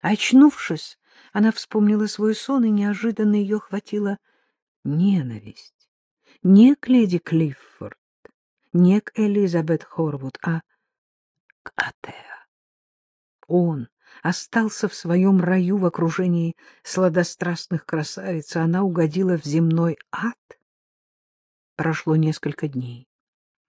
Очнувшись, она вспомнила свой сон, и неожиданно ее охватила ненависть. Не к леди Клиффорд, не к Элизабет Хорвуд, а к Атеа. Он остался в своем раю в окружении сладострастных красавиц, а она угодила в земной ад. Прошло несколько дней.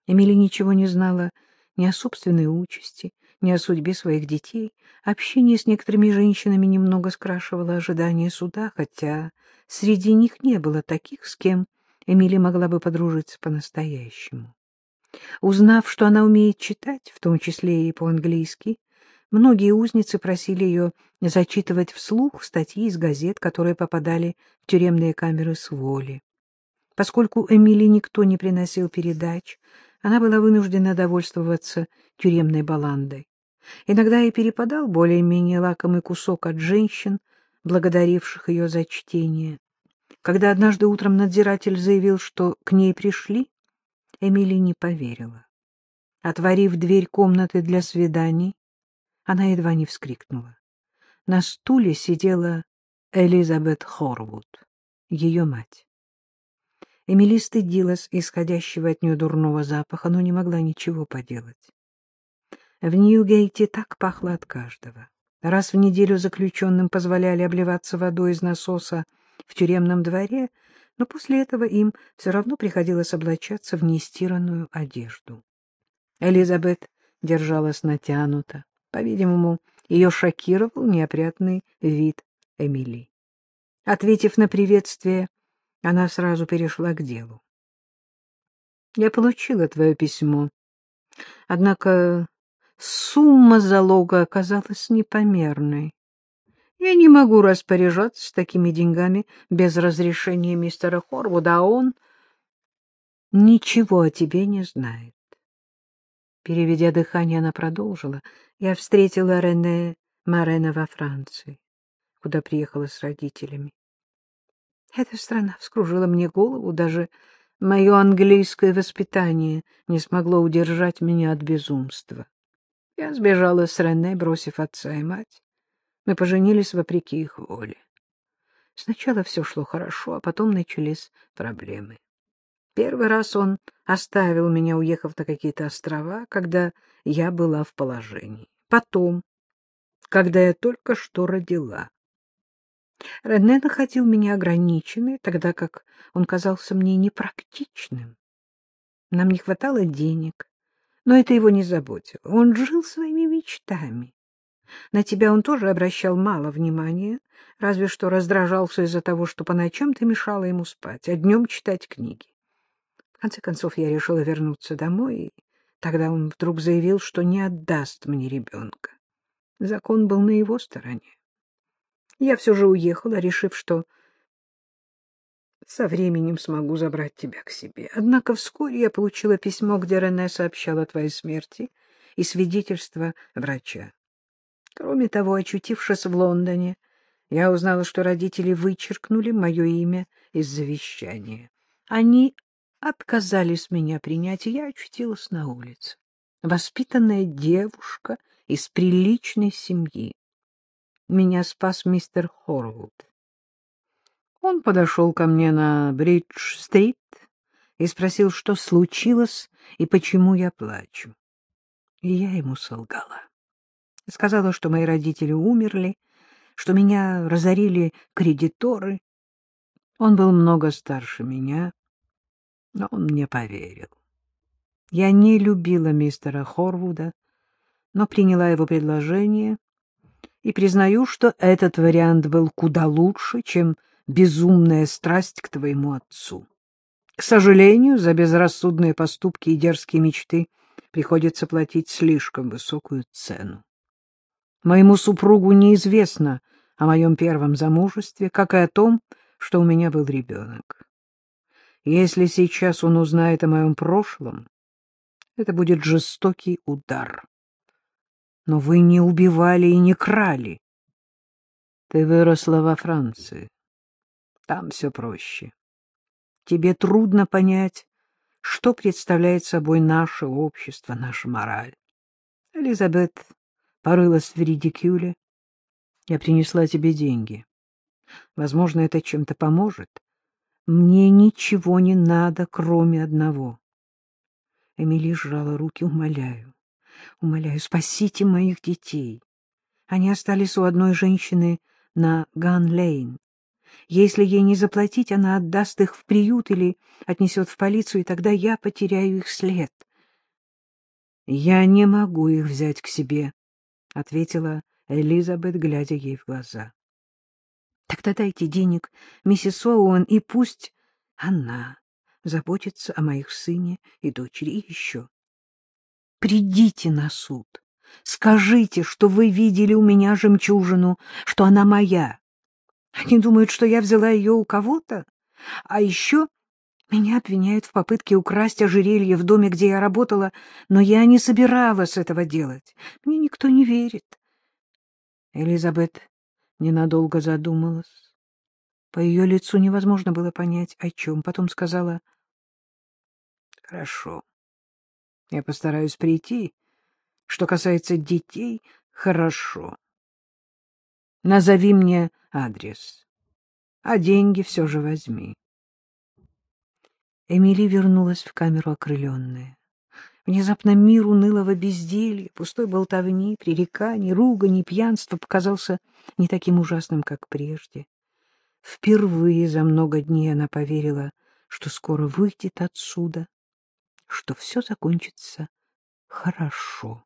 Эмили ничего не знала ни о собственной участи, ни о судьбе своих детей. Общение с некоторыми женщинами немного скрашивало ожидание суда, хотя среди них не было таких, с кем Эмили могла бы подружиться по-настоящему. Узнав, что она умеет читать, в том числе и по-английски, многие узницы просили ее зачитывать вслух статьи из газет, которые попадали в тюремные камеры с воли. Поскольку Эмили никто не приносил передач, она была вынуждена довольствоваться тюремной баландой. Иногда ей перепадал более-менее лакомый кусок от женщин, благодаривших ее за чтение. Когда однажды утром надзиратель заявил, что к ней пришли, Эмили не поверила. Отворив дверь комнаты для свиданий, она едва не вскрикнула. На стуле сидела Элизабет Хорвуд, ее мать. Эмили стыдилась исходящего от нее дурного запаха, но не могла ничего поделать. В Ньюгейте так пахло от каждого. Раз в неделю заключенным позволяли обливаться водой из насоса в тюремном дворе, но после этого им все равно приходилось облачаться в нестиранную одежду. Элизабет держалась натянуто. По-видимому, ее шокировал неопрятный вид Эмили. Ответив на приветствие, она сразу перешла к делу. — Я получила твое письмо. Однако сумма залога оказалась непомерной. Я не могу распоряжаться такими деньгами без разрешения мистера Хорвуда, а он ничего о тебе не знает. Переведя дыхание, она продолжила. Я встретила Рене Марена во Франции, куда приехала с родителями. Эта страна вскружила мне голову, даже мое английское воспитание не смогло удержать меня от безумства. Я сбежала с Рене, бросив отца и мать. Мы поженились вопреки их воле. Сначала все шло хорошо, а потом начались проблемы. Первый раз он оставил меня, уехав на какие-то острова, когда я была в положении. Потом, когда я только что родила. Рене находил меня ограниченной, тогда как он казался мне непрактичным. Нам не хватало денег, но это его не заботило. Он жил своими мечтами. На тебя он тоже обращал мало внимания, разве что раздражался из-за того, что по ночам ты мешала ему спать, а днем читать книги. В конце концов, я решила вернуться домой, и тогда он вдруг заявил, что не отдаст мне ребенка. Закон был на его стороне. Я все же уехала, решив, что со временем смогу забрать тебя к себе. Однако вскоре я получила письмо, где Рене сообщал о твоей смерти и свидетельство врача. Кроме того, очутившись в Лондоне, я узнала, что родители вычеркнули мое имя из завещания. Они отказались меня принять, и я очутилась на улице. Воспитанная девушка из приличной семьи. Меня спас мистер Хорвуд. Он подошел ко мне на Бридж-стрит и спросил, что случилось и почему я плачу. И я ему солгала. Сказала, что мои родители умерли, что меня разорили кредиторы. Он был много старше меня, но он мне поверил. Я не любила мистера Хорвуда, но приняла его предложение и признаю, что этот вариант был куда лучше, чем безумная страсть к твоему отцу. К сожалению, за безрассудные поступки и дерзкие мечты приходится платить слишком высокую цену. Моему супругу неизвестно о моем первом замужестве, как и о том, что у меня был ребенок. Если сейчас он узнает о моем прошлом, это будет жестокий удар. Но вы не убивали и не крали. Ты выросла во Франции. Там все проще. Тебе трудно понять, что представляет собой наше общество, наша мораль. Элизабет порылась в редикюле. Я принесла тебе деньги. Возможно, это чем-то поможет. Мне ничего не надо, кроме одного. Эмили сжала руки. Умоляю, умоляю, спасите моих детей. Они остались у одной женщины на Ган-Лейн. Если ей не заплатить, она отдаст их в приют или отнесет в полицию, и тогда я потеряю их след. — Я не могу их взять к себе, — ответила Элизабет, глядя ей в глаза. — Тогда дайте денег миссис Оуэн, и пусть она заботится о моих сыне и дочери. И еще. Придите на суд. Скажите, что вы видели у меня жемчужину, что она моя. Они думают, что я взяла ее у кого-то. А еще меня обвиняют в попытке украсть ожерелье в доме, где я работала, но я не собиралась этого делать. Мне никто не верит. Элизабет ненадолго задумалась. По ее лицу невозможно было понять, о чем. Потом сказала, — Хорошо, я постараюсь прийти. Что касается детей, хорошо. Назови мне адрес, а деньги все же возьми. Эмили вернулась в камеру окрыленная. Внезапно мир унылого безделья, пустой болтовни, пререканий, ругани, пьянства показался не таким ужасным, как прежде. Впервые за много дней она поверила, что скоро выйдет отсюда, что все закончится хорошо.